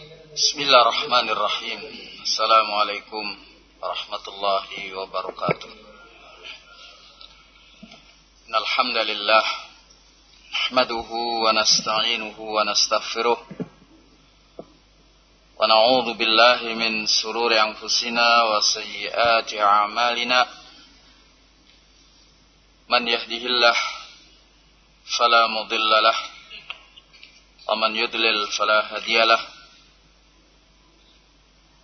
Bismillahirrahmanirrahim. Assalamualaikum warahmatullahi wabarakatuh. Alhamdulillah nahmaduhu wa nasta'inuhu wa nastaghfiruh wa na'udzu billahi min sururi anfusina wa sayyiati a'malina man yahdihillah fala mudilla lahu ومن يضلل فلا هادي له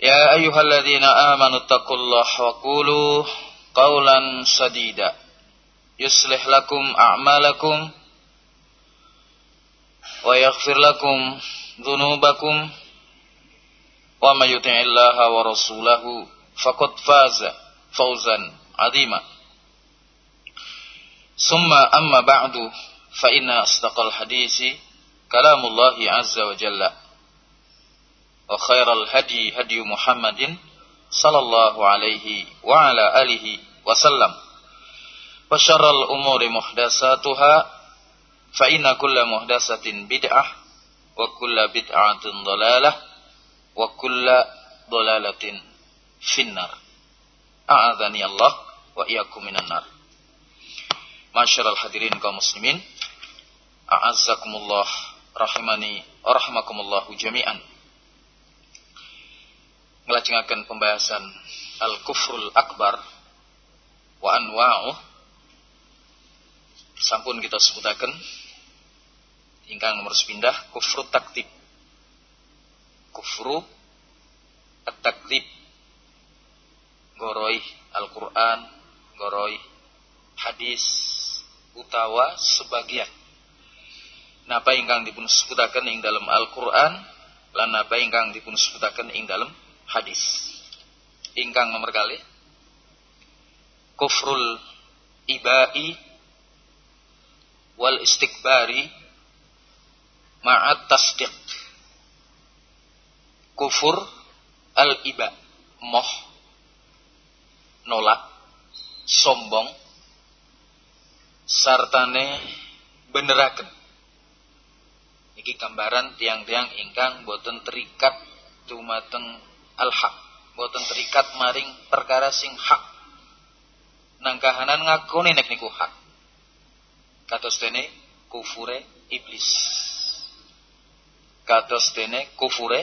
يا أيها الذين آمنوا اتقوا الله وقولوا قولا سديدا. يصلح لكم أعمالكم ويغفر لكم ذنوبكم. وما يطع الله ورسوله فقد فاز فوزا عظيما. ثم أما بعد فإن أصدق الحديث كلام الله عز وجل. وخير الهدي هدي محمد صلى الله عليه وعلى آله وسلم. وشر الأمور محدثاتها فإن كل محدثة بدعة وكل بدعة ضلالة وكل ضلالة في النار. أعاذني الله وإياكم من النار. Masyarul hadirin kaum muslimin A'azzakumullah Rahimani Rahmakumullahu jami'an ngelajengaken pembahasan al-kufrul akbar wa anwa'u. Sampun kita sebutaken ingkang nomor sepindah kufru taktib kufru at-taktib goroi Al-Quran goroi hadis utawa sebagian. Napa ingkang dipun sebutaken ing dalam Al-Quran lan napa ingkang dipun sebutaken ing dalam hadis. Ingkang nomor kali. Kufrul ibai wal istikbari ma'at tasdiq. Kufur al iba. Moh. Nolak. Sombong. Sartane beneraken iki gambaran tiang-tiang ingkang boten terikat dumateng al-haq. Boten terikat maring perkara sing hak. Nangkahanan ngakoni nek niku hak. Kados dene kufure iblis. Kados dene kufure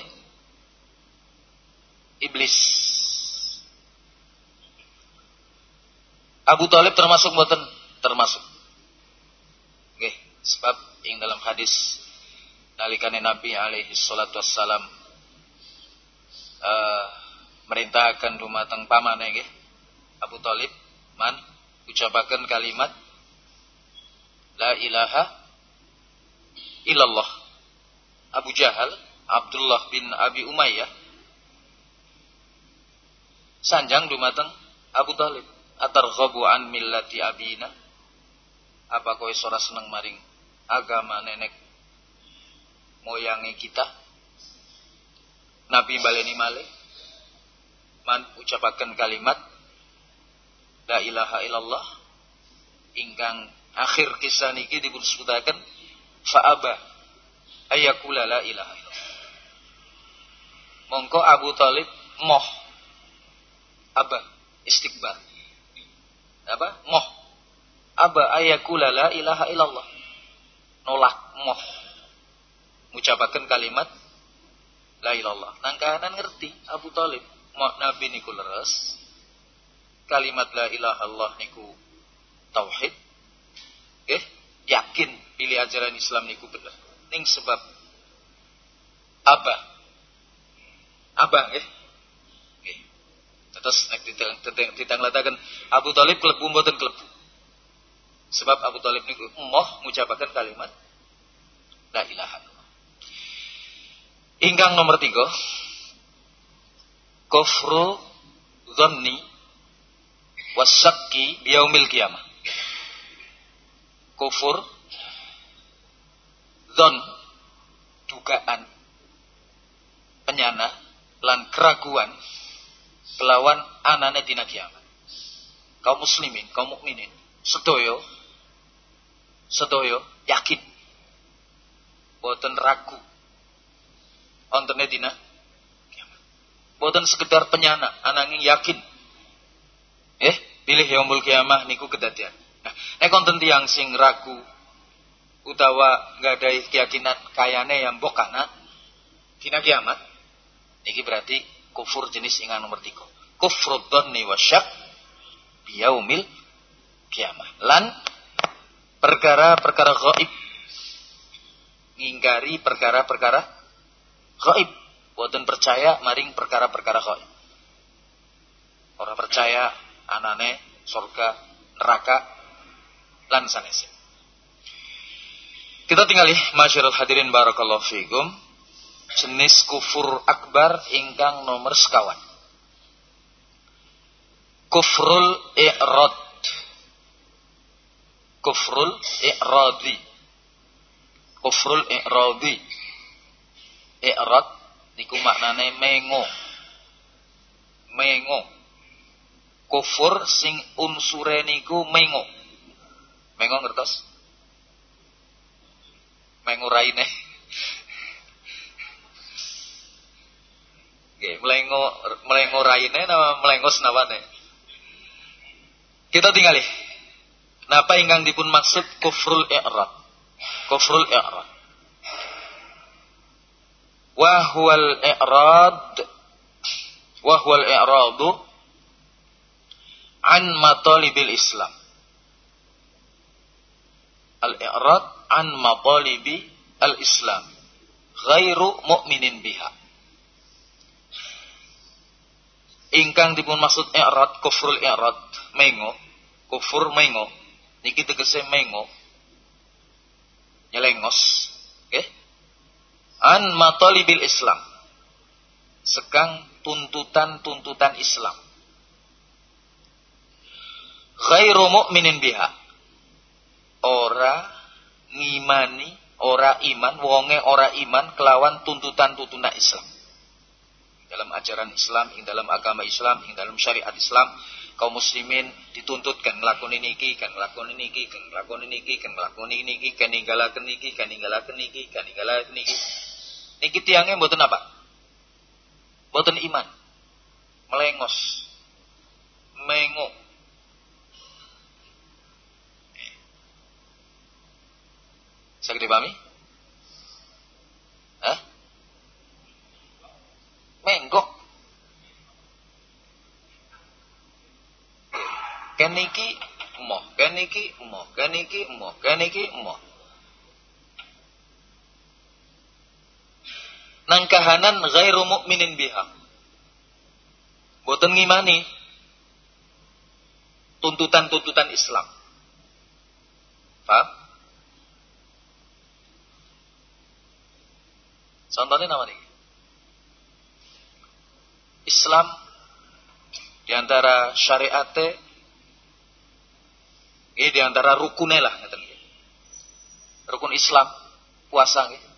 iblis. Abu Talib termasuk boten? Termasuk. Oke, sebab ing dalam hadis nalikane Nabi alaihi salatu wassalam uh, merintahkan dumateng pamane nggih. Abu Talib man ucapaken kalimat la ilaha illallah. Abu Jahal Abdullah bin Abi Umayyah. Sanjang dumateng Abu Talib atarghabu an millati abina. Apa kowe ora seneng maring agama nenek moyangi kita Nabi baleni malih. Man ucapaken kalimat la ilaha illallah. Ingkang akhir kisah niki dipun sebutaken faaba ayakula la ilaha illallah. Mongko Abu Talib moh. Aba istighbar apa? Moh. Aba ayakula la ilaha illallah. Nolak moh. Ucapaken kalimat la ilallah. Nangkahanan ngerti Abu Talib. nabi niku leres. Kalimat la ilaha Allah niku tauhid. Eh, yakin pilih ajaran Islam niku bener. Ning sebab abah. Abah nggih. Nggih. Terus nek ditang Abu Talib klebu mboten klebu. Sebab Abu Talib niku emoh ngucapaken kalimat la ilaha. Ingkang nomor tiga kufru dhanni wasyakki biyaumil kiamah. Kufur dhon dugaan penyana lan keraguan kelawan anane dina kiamat. Kaum muslimin, kaum mukminin, sedoyo sedoyo yakin boten ragu ontene dina. Boten sekedar penyana ananging yakin. Eh pilih yaumul kiamah niku kedadian. Nah nek konten tiang sing ragu utawa nggak ada keyakinan kayane yang bokana dina kiamat niki berarti kufur jenis ingan nomor tiga kufur dhanni wa syak biyaumil kiamah. Lan perkara-perkara gaib ngingkari perkara-perkara gaib. Boten percaya maring perkara-perkara gaib. Orang percaya anane surga, neraka lan. Kita tinggali masyarakat hadirin barakallahu fikum jenis kufur akbar ingkang nomor sekawan. Kufrul i'rad. Kufrul i'radi kufrul i'radi i'rad niku maknane mengo mengo kufur sing unsure niku mengo mengo ngertos mengo raine Oke, melengo melengo raine nama melengo senawane. Kita tinggali. Napa ingkang dipun maksud kufrul i'rad? kufrul i'rad wa huwal i'rad wa huwal i'radu an matalibil islam. Al-i'rad an matalibi al-islam ghairu mu'minin biha. Ingkang dipun maksud i'rad kufrul i'rad mengo. Kufur mengo. Niki tegese mengo. Nyelengos? An matalibil Islam. Sekang tuntutan-tuntutan Islam. Ghairu mu'minin biha. Ora ngimani ora iman wonge ora iman kelawan tuntutan-tuntutan Islam. Dalam ajaran Islam ing dalam agama Islam ing dalam syariat Islam kaum muslimin dituntut kan nglakoni niki kan nglakoni niki kan nglakoni niki kan nglakoni niki kan ninggalaken niki kan ninggalaken niki kan ninggalaken niki niki tiangnya mboten apa mboten iman melengos mengo Sakit dipahami? Hah? Menggok keniki emoh, keniki emoh, keniki emoh, keniki emoh. Nang kahanan ghairu mu'minin biha. Boten ngimani tuntutan-tuntutan Islam. Paham? Contohnya nama nih. Islam di antara syariatnya ini di antara rukunnya lah. Rukun Islam. Puasa. Gitu.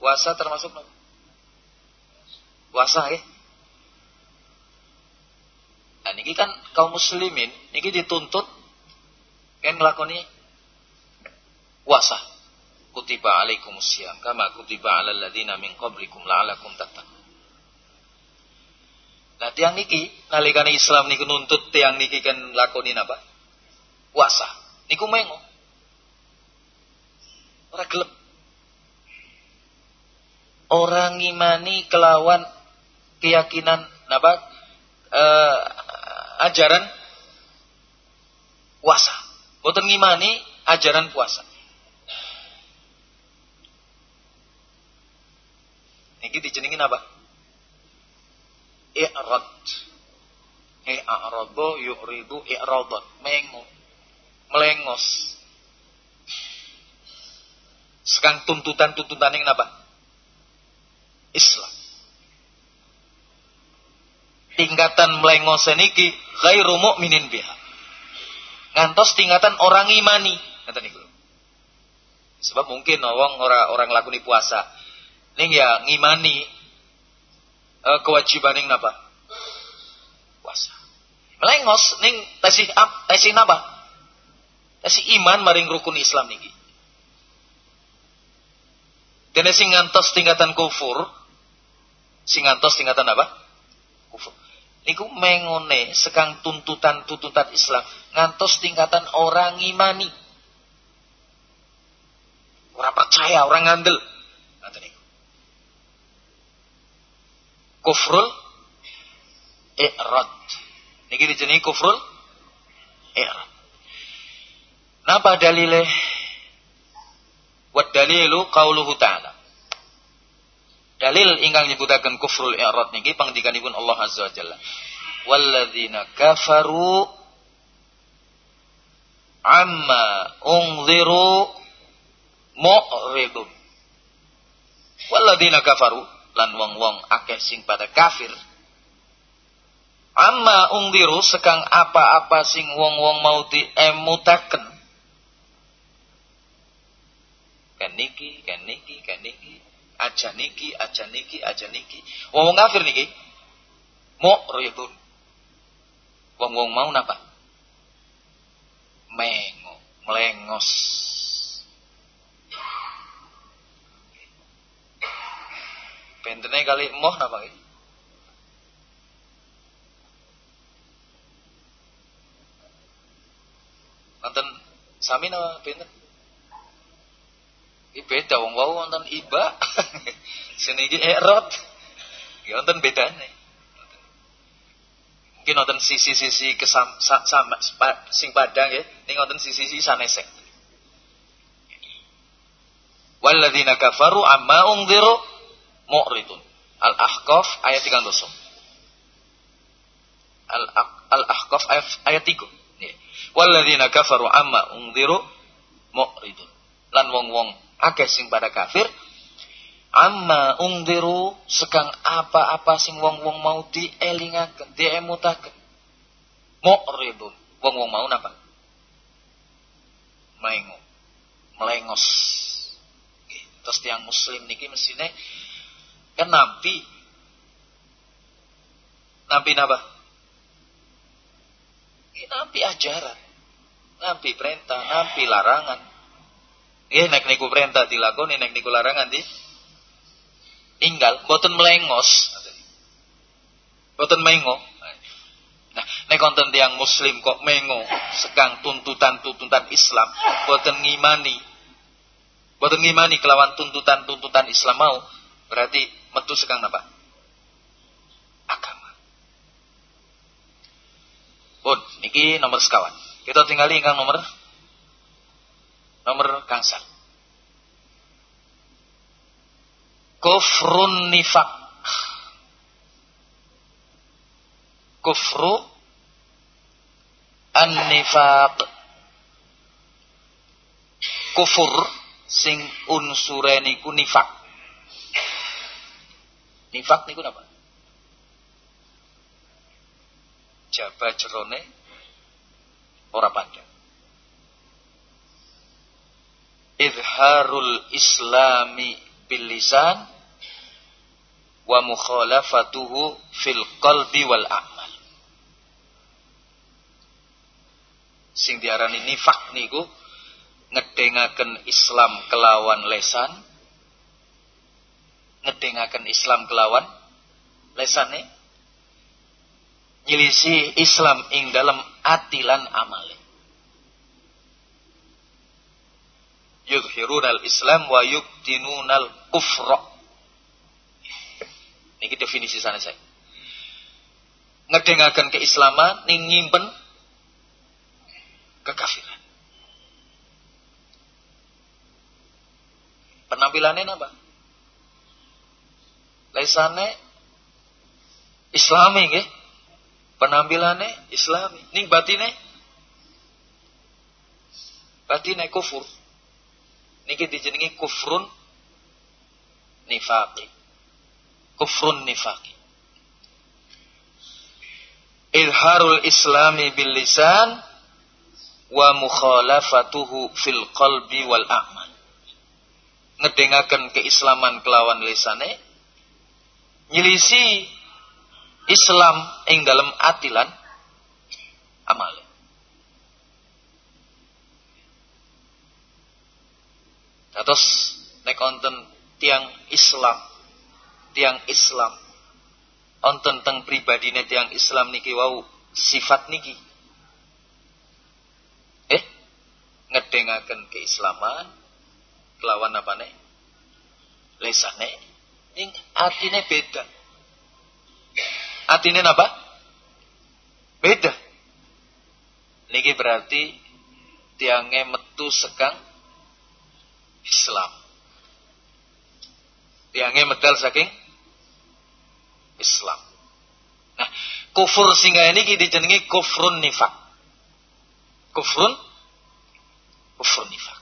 Puasa termasuk apa? Puasa ya. Nah, ini kan kaum muslimin, ini dituntut kan ngelakoni puasa. Kutiba alaikumusiyam kama kutiba alal ladina min qablikum la'alakum tattaqun. Nah tiang niki nalikane Islam niku nuntut tiang niki kan lakoni apa? Puasa. Niku mengo. Ora gelem. Orang ngimani kelawan keyakinan napa uh, ajaran puasa. Boten ngimani ajaran puasa. Niki dijenengin apa? I'rad. I'radu yu'ridu i'radan. Mengo. Melengos. Sekarang tuntutan-tuntutan yang apa? Islam. Tingkatan melengos niki ghairu mu'minin biha. Ngantos tingkatan orang imani. Ngeten niku. Sebab mungkin orang orang orang lakuni puasa ning ya ngimani uh, kewajiban ning napa? Puasa. Melengos ning tesih ap tesih napa? Tesih iman maring rukun Islam niki. Dene sing ngantos tingkatan kufur, sing ngantos tingkatan apa? Kufur. Niku mengone sekang tuntutan-tuntutan Islam ngantos tingkatan orang imani. Orang percaya, orang ngandel. Ngaten niku. Kufrul i'rad. Niki dijenengi kufrul i'rad. Napa dalile? Wa dalilu qauluhu ta'ala. Dalil ingkang nyebutaken kufrul i'rad niki pangdikanipun Allah Azza wa Jalla. Walladzina kafaru amma ungziru mu'ridun. Walladzina kafaru lan wong-wong akeh sing pada kafir. Amma ungdiru sekang apa-apa sing wong-wong mau diemutaken. Kan niki, kan niki, kan niki aja niki, aja niki, aja niki. Wong wong kafir niki mu'ridun. Wong wong mau napa? Mengo, melengos. Bentene kali moh napa iki? Wonten sami napa benten? Iki beda wong wau wonten iba. Sini iki erot. Ya wonten bedane. Mungkin wonten sisi-sisi kesam sama sing padang ya, ning wonten sisi-sisi sanesek. Walladzina kafaru amma ungdziru mu'ridun. Al-Ahqaf ayat 3 Al-Ahqaf ayat 3. Walladzina kafaru amma ungdziru mu'ridun. Lan wong-wong akeh sing pada kafir. Amma ungdiru sekang apa-apa sing wong-wong mau dielingaken diemutaken. Mu'ridun. Wong-wong mau napa? Mengo melengos terus tiang muslim niki mesine kan nampi. Nampi napa? Nampi ajaran. Nampi perintah nampi larangan Iya nek niku perintah dilakoni nek niku larangan di tinggal boten melengos. Boten mengo. Nah, nek konten tiang muslim kok mengo sekang tuntutan-tuntutan Islam, boten ngimani. Boten ngimani kelawan tuntutan-tuntutan Islam mau, berarti metu sekang apa? Agama. Pun, niki nomor sekawan. Kita tinggali ingkang nomor Nomor gangsal. Kufrun nifak. Kufru an-nifaq. Kufur sing unsure niku nifak. Nifak niku napa? Jaba jerone ora padha. Izharul islami bil lisan wa mukhalafatuhu fil qalbi wal amal. Sing diarani nifak niku ngedengaken Islam kelawan lesan. Ngedengaken Islam kelawan lesane. Nyilisi Islam ing dalam atilan amale yudhirunal Islam wa yubtinunal kufra. Niki definisi sana saya. ngedengaken keislaman ning nyimpen kekafiran. Penampilannya apa? Lesane Islami nggih. Penampilannya Islami. Ning batine batine kufur. Niki dijenengi kufrun nifaqi. Kufrun nifaqi. Ilharul islami bil lisan wa mukhalafatuhu fil qalbi wal a'mal. Ngedengaken keislaman kelawan lisane nyilisi Islam ing dalam atilan amal. Terus nek onten tiang Islam, tiang Islam, onten teng pribadine tiang Islam niki wau sifat niki. Eh, ngedengaken keislaman kelawan apa nih? Lesane, ing artinya beda. Artinya apa? Beda. Niki berarti tiangnya metu sekang Islam. Tiangnya medal saking Islam. Nah, kufur singa ini kita jenengi kufrun nifak. Kufrun kufrun nifak.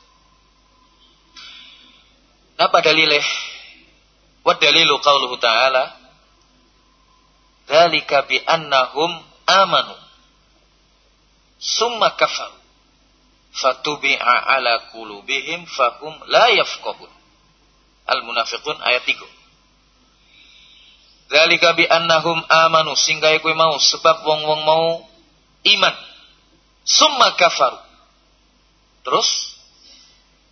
Napa dalileh? Wa dalilu qauluhu ta'ala Dzalika bi annahum amanu summa kafaru fatubi'a ala qulubihim fahum la yafqahun. Al-Munafiqun ayat 3. Dzalika bi annahum amanu singga kowe mau sebab wong-wong mau iman. Summa kafaru. Terus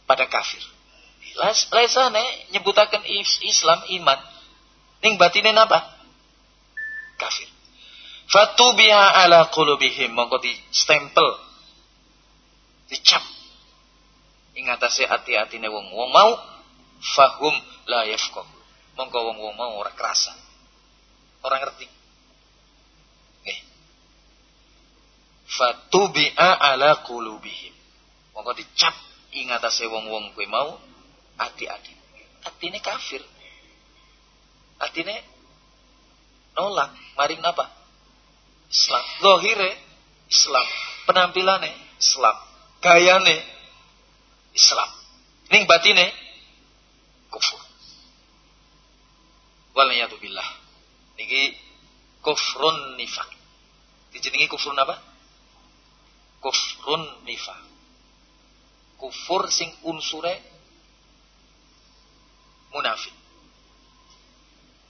pada kafir. Lesane nyebutaken Islam iman. Ning batine napa? kafir. Fatubiha ala qulubihim mongko di stempel dicap. Ing atase ati-atine wong wong mau fahum la yafqahu. Mongko wong wong mau ora kerasa ora ngerti. Nggih. Fatubi'a ala qulubihim. Mongko dicap ing atase wong-wong kuwi mau ati-ati. Atine kafir. Atine nolak. Maring apa Islam. Lohire Islam. Penampilannya Islam gayane Islam. Ning batine kufur. Billah. Niki kufrun nifak dijenengi kufrun apa? Kufrun nifak kufur sing unsure munafik.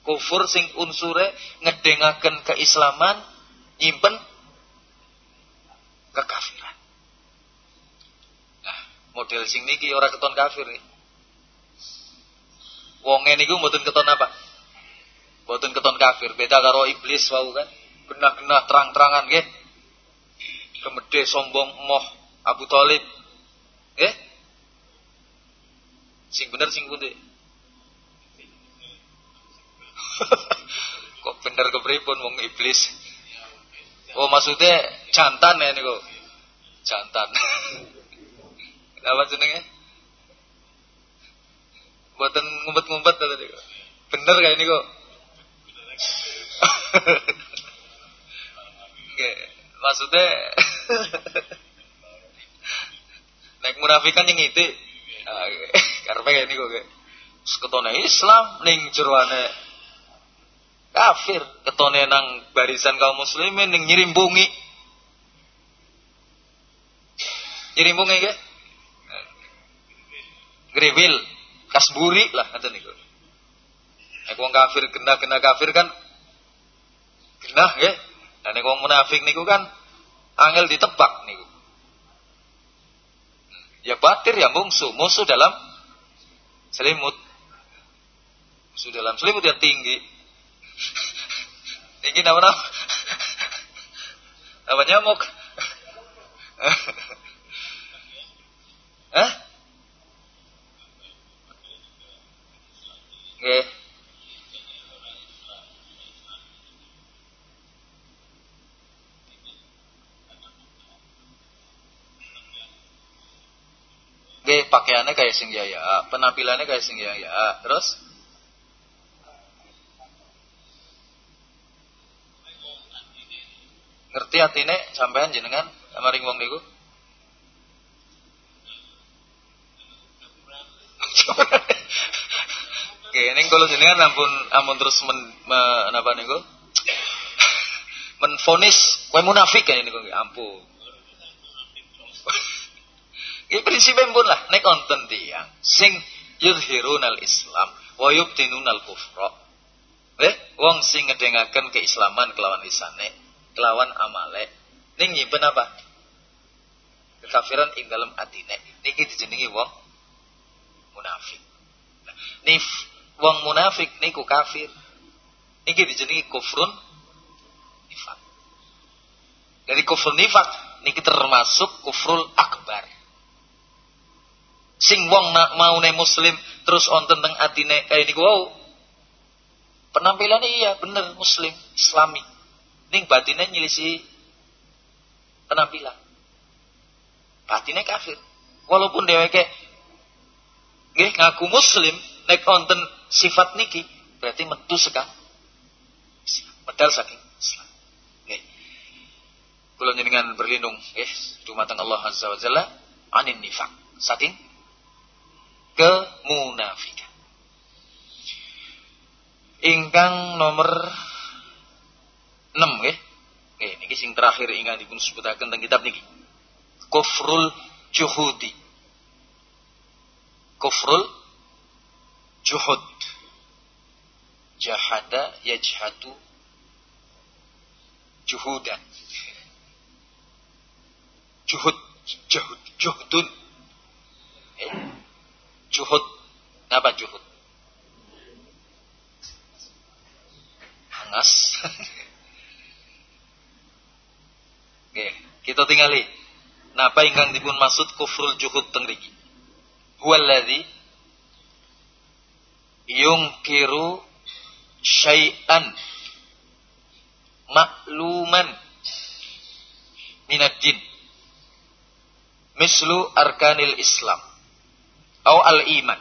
Kufur sing unsure ngedengaken keislaman nyimpen kekafiran. Model sing niki ora keton kafir nih. Wonge niku mboten keton apa? Mboten keton kafir, beda karo iblis wau kan. Genah-genah terang-terangan nggih. Kemede sombong moh Abu Thalib. Nggih? Sing bener sing pundi? Kok bener kepripun wong iblis? Oh maksudnya jantan ya niku. Jantan. Apa jenenge? Buatan ngumpet-ngumpet tadi. Bener kayak niku. Oke, maksudnya naik munafikan yang itu. Karena kayak niku kayak seketone Islam ning jeroane kafir ketone nang barisan kaum muslimin ning nyirimbungi nyirimbungi ke grewil kasburi lah ngoten niku nek wong kafir kena-kena kafir kan genah nggih dan nek wong munafik niku kan angel ditebak niku ya batir ya musuh musuh dalam selimut musuh dalam selimut ya tinggi Ingin apa nama? Nyamuk? Hah? Gaya pakaiannya kayak sing ya, penampilannya kayak sing ya, Terus? Ngerti atine sampean jenengan? Maring wong niku? Oke, ini kalau jenengan ampun ampun terus men, me, apa niku? Menfonis kowe munafik kan niku ampun. Ini prinsipnya pun lah, nek konten tiang sing yudhirunal Islam wa yubtinunal kufra. Eh, wong sing ngedengaken keislaman kelawan lisane, kelawan amale. Ning nyimpen apa? Kekafiran ing dalam atine. Niki dijenengi wong munafik. Nah, nif wong munafik niku kafir. Niki dijenengi kufrun nifak. Dari kufrun nifak niki termasuk kufrul akbar. Sing wong nak maune muslim terus onten teng atine kayak niku wau. Penampilannya iya bener muslim islami. Ning batinnya nyilisi penampilan. Batinnya kafir. Walaupun dheweke nggih ngaku muslim nek onten sifat niki berarti metu sekali medal saking Islam nggih kula berlindung nggih dumateng Allah azza wa jalla anin nifak saking kemunafikan. Ingkang nomor 6 nggih. Nggih niki sing terakhir ingkang dipun sebutaken teng kitab niki. Kufrul juhudi. Kufrul juhud. Jahada yajhadu juhudan. Juhud, juhud, juhdun. Eh, Juhud. Apa juhud? Hangas. Oke, kita tinggali. Napa ingkang dipun maksud kufrul juhud teng mriki? Huwallazi yungkiru syai'an makluman minad din mislu arkanil Islam atau al-iman.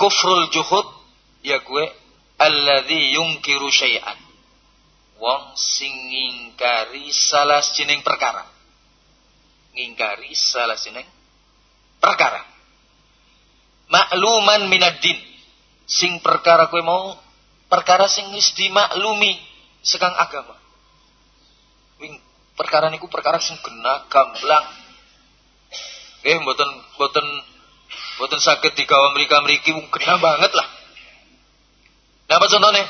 Kufrul juhud ya gue alladzi yungkiru syai'an. Wong sing ngingkari salah jeneng perkara. Ngingkari salah jeneng perkara. Makluman minad-din. Sing perkara gue mau perkara sing wis dimaklumi sekang agama. Wing perkara niku perkara sing kena gamblang Eh, mboten mboten mboten saged digawa mrika-mriki wong kena banget lah. Napa contohnya?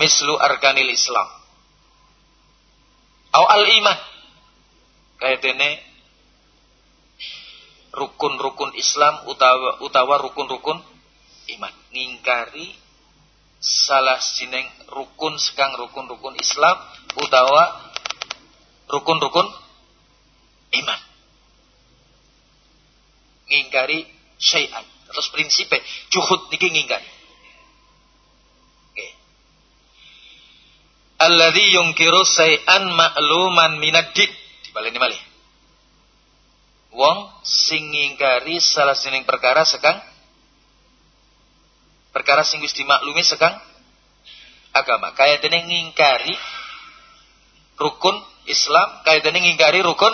Mislu arkanil Islam. Au al iman. Kayak dene rukun-rukun Islam utawa utawa rukun-rukun iman. Ngingkari salah sineng rukun sekang rukun-rukun Islam utawa rukun-rukun iman ngingkari syai'an. Terus prinsipnya juhud niki ngingkari. Oke. Alladzi yungkiru syai'an ma'luman minad-din. Dibaleni malih. Wong sing ngingkari salah sining perkara sekang perkara sing wis dimaklumi sekang agama. Kaya dene ngingkari rukun Islam, kaya dene ngingkari rukun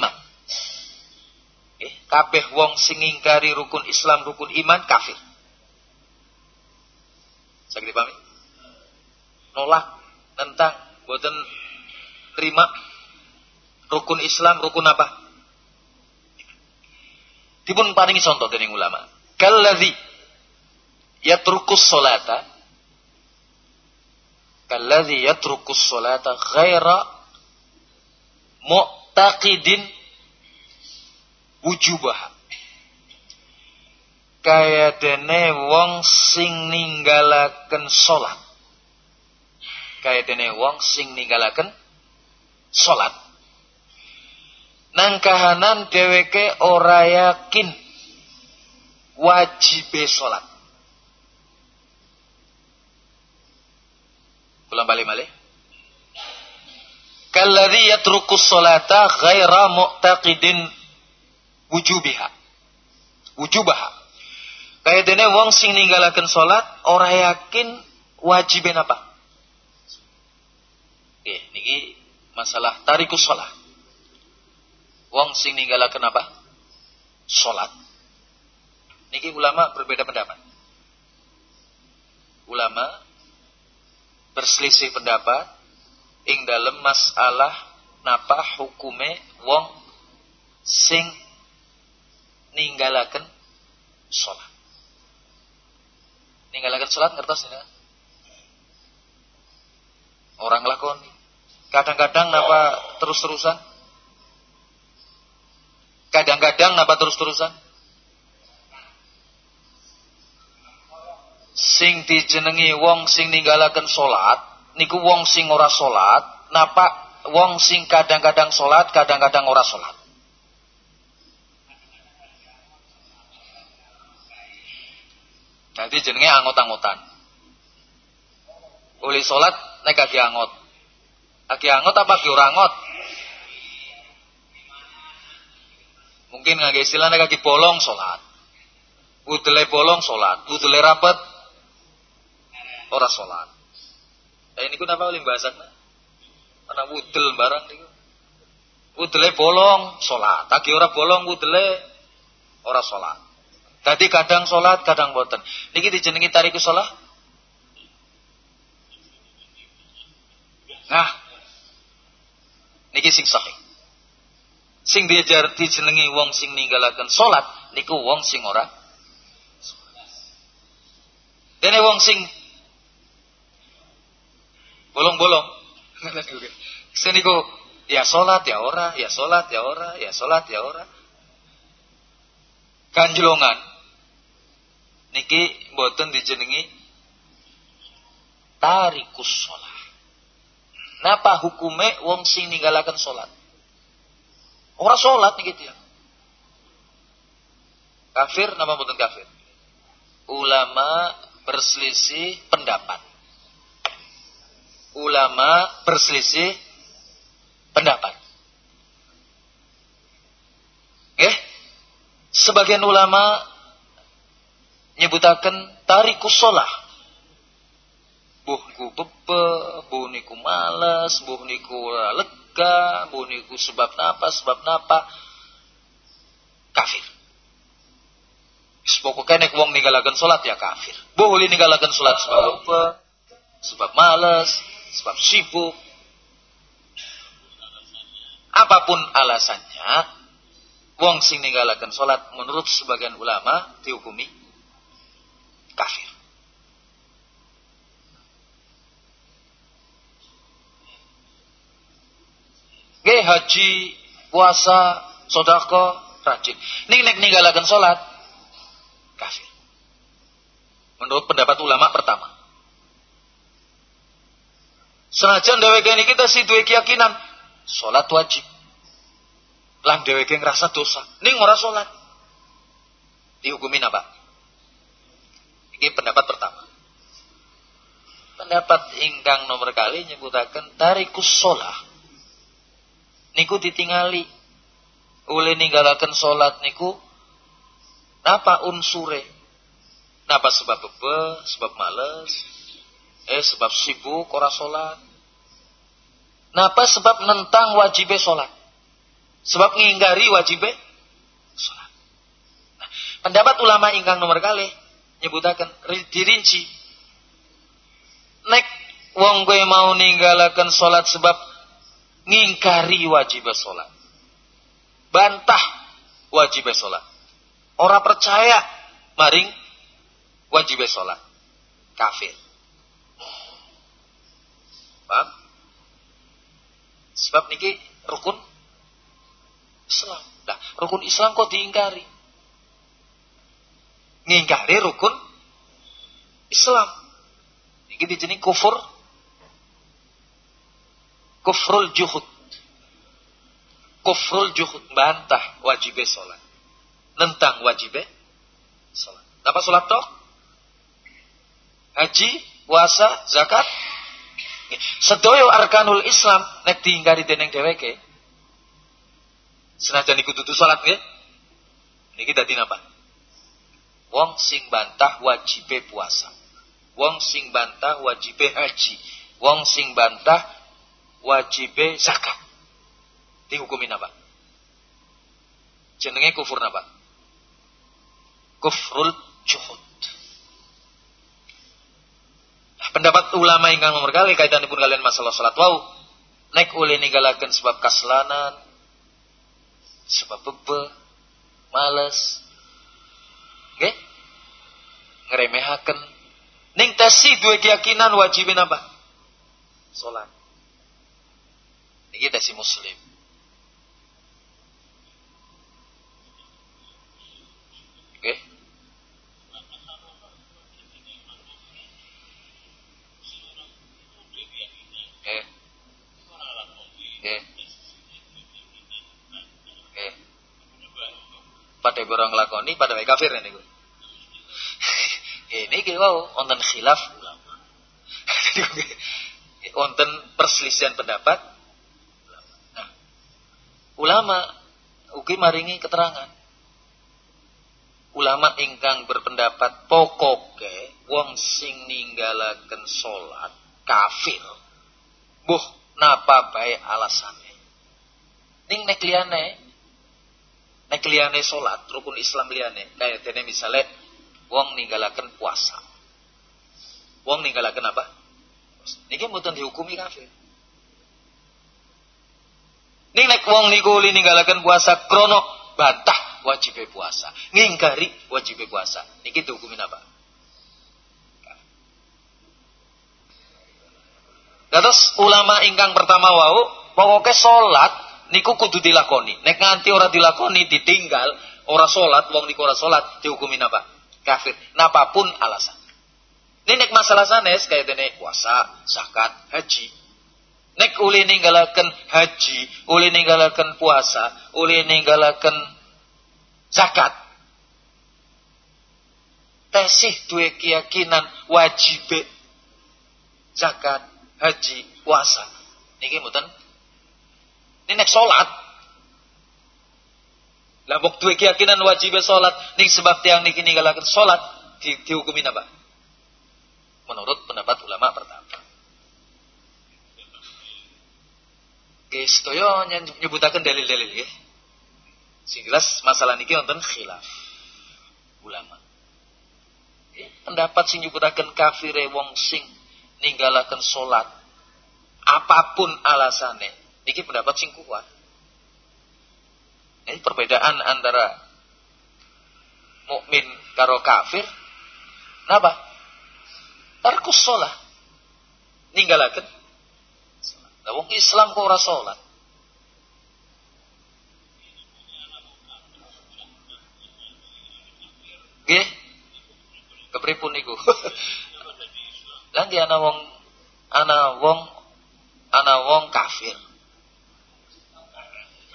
iman. Eh, kabeh wong sing ngingkari rukun Islam, rukun iman kafir. Sakit dipahami? Nolak, tentang, boten terima rukun Islam, rukun apa? Dipun paringi contoh dari ulama. Kalladzi yatrukus solata kalladzi yatrukus solata ghaira mu'taqidin wujubah kaya dene wong sing ninggalaken salat. Kaya dene wong sing ninggalaken salat nang kahanan dheweke ora yakin wajibe salat Ulang balik malih Kalladzi yatruku sholata ghaira mu'taqidin wujubiha. Wujubaha. Kaya dene wong sing ninggalaken salat ora yakin wajibin apa? Oke, niki masalah tarikus salat. Wong sing ninggalaken apa? Salat. Niki ulama berbeda pendapat. Ulama berselisih pendapat ing dalam masalah napa hukume wong sing ninggalaken salat. Ninggalaken salat ngertos ya? Orang lakoni. Kadang-kadang napa terus-terusan? Kadang-kadang napa terus-terusan? Sing dijenengi wong sing ninggalaken salat niku wong sing ora salat, napa wong sing kadang-kadang salat, kadang-kadang ora salat. Jadi jenenge angot-angotan. Oleh salat nek kaki angot. Kaki angot apa kaki ora angot? Mungkin ngangge istilah nek kaki bolong salat. Udele bolong salat, udele rapet ora salat. Eh ini kenapa oleh bahasana? Ana wudel barang niku. Udele bolong salat, kaki ora bolong udele ora salat. Tadi kadang sholat, kadang boten. Niki dijenengi tariku sholat. Nah, niki sing sahih. Sing diajar dijenengi wong sing ninggalaken sholat, niku wong sing ora. Dene wong sing bolong-bolong. Sing niku ya sholat ya ora, ya sholat ya ora, ya sholat ya ora. Kanjlongan niki mboten dijenengi tarikus sholat. Napa hukume wong sing ninggalaken sholat? Ora sholat niki dia. Kafir napa mboten kafir? Ulama berselisih pendapat. Ulama berselisih pendapat. Eh, sebagian ulama nyebutaken tarikus sholah. Buh niku bebe, buh niku males, buh niku sebab napa, sebab napa. Kafir. Pokoknya nek wong ninggalaken salat ya kafir. Boleh ninggalaken salat sebab apa? Sebab males, sebab sibuk. Apa pun alasannya, wong sing ninggalaken salat menurut sebagian ulama dihukumi kafir. Ge haji, puasa, sodako, rajin. Ning nek ninggalaken salat kafir. Menurut pendapat ulama pertama. Senajan dheweke niki kita si duwe keyakinan salat wajib. Lan dheweke ngrasa dosa, ning ora salat. Dihukumin apa? Ini pendapat pertama. Pendapat ingkang nomor kali nyebutaken tarikus sholah. Niku ditingali. Oleh ninggalaken sholat niku. Napa unsure? Napa sebab bebe, sebab males, eh sebab sibuk ora sholat. Napa sebab nentang wajibe sholat? Sebab ngingkari wajibe sholat. Nah, pendapat ulama ingkang nomor kali nyebutaken dirinci nek wong gue mau ninggalakan salat sebab ngingkari wajib salat bantah wajib salat ora percaya maring wajib salat kafir. Paham? Sebab niki rukun Islam. Nah rukun Islam kok diingkari? Ngingkari rukun Islam. Iki dijenis kufur kufrul juhud. Kufrul juhud bantah wajib sholat. Nentang wajib sholat. Apa sholat toh? Haji, puasa, zakat, Sedaya arkanul Islam nek diingkari dening dheweke. Senajan iku dudu salat nggih. Niki dadi napa? Wong sing bantah wajibe puasa. Wong sing bantah wajibe haji. Wong sing bantah wajibe zakat. Dihukumin apa? Jenenge kufur apa? Kufrul juhud. pendapat ulama ingkang nomor kali kaitanipun kalian masalah salat wau nek ulih ninggalaken sebab kaslanan sebab bebe males nggih ngeremehaken ning tesi dua keyakinan wajibin apa salat iki tesi muslim. Oke. Pada borong lakoni pada wae kafir niku. Ini ki wau wonten khilaf. Wonten perselisihan pendapat. Ulama ugi maringi keterangan. Ulama ingkang berpendapat pokoke wong sing ninggalaken salat kafir. Buh, napa bae alasane? Ning nek liyane Nek liyane salat, rukun Islam liyane, kaya dene misale wong ninggalaken puasa. Wong ninggalaken apa? Niki mboten dihukumi kafir. Ning nek wong niku ninggalaken puasa krono bantah wajib puasa, ngingkari wajib puasa. Niki dihukumin apa? Terus ulama ingkang pertama wau pokoknya sholat niku kudu dilakoni. Nek nganti ora dilakoni ditinggal, ora salat, wong niku ora salat, dihukumin apa? Kafir. Napapun alasan. Ini nek masalah sanes kayak dene puasa, zakat, haji. Nek uli ninggalaken haji, uli ninggalaken puasa, uli ninggalaken zakat. Tesih duwe keyakinan wajib zakat, haji, puasa. Niki mboten ini nek sholat. Lah duwe keyakinan wajib sholat. Ning sebab tiang niki ninggalaken sholat. Di, dihukumin apa? Menurut pendapat ulama pertama. Guys, toyo nyebutaken dalil-dalil ya. Sing masalah niki wonten khilaf ulama. pendapat sing nyebutaken kafire wong sing ninggalaken salat apa pun alasane Niki pendapat sing kuat. Ini perbedaan antara mukmin karo kafir. Napa? Tarkus sholat. Ninggalaken. Lah wong Islam kok ora salat. Nggih. Kepripun niku? Lah ana wong ana wong ana wong kafir.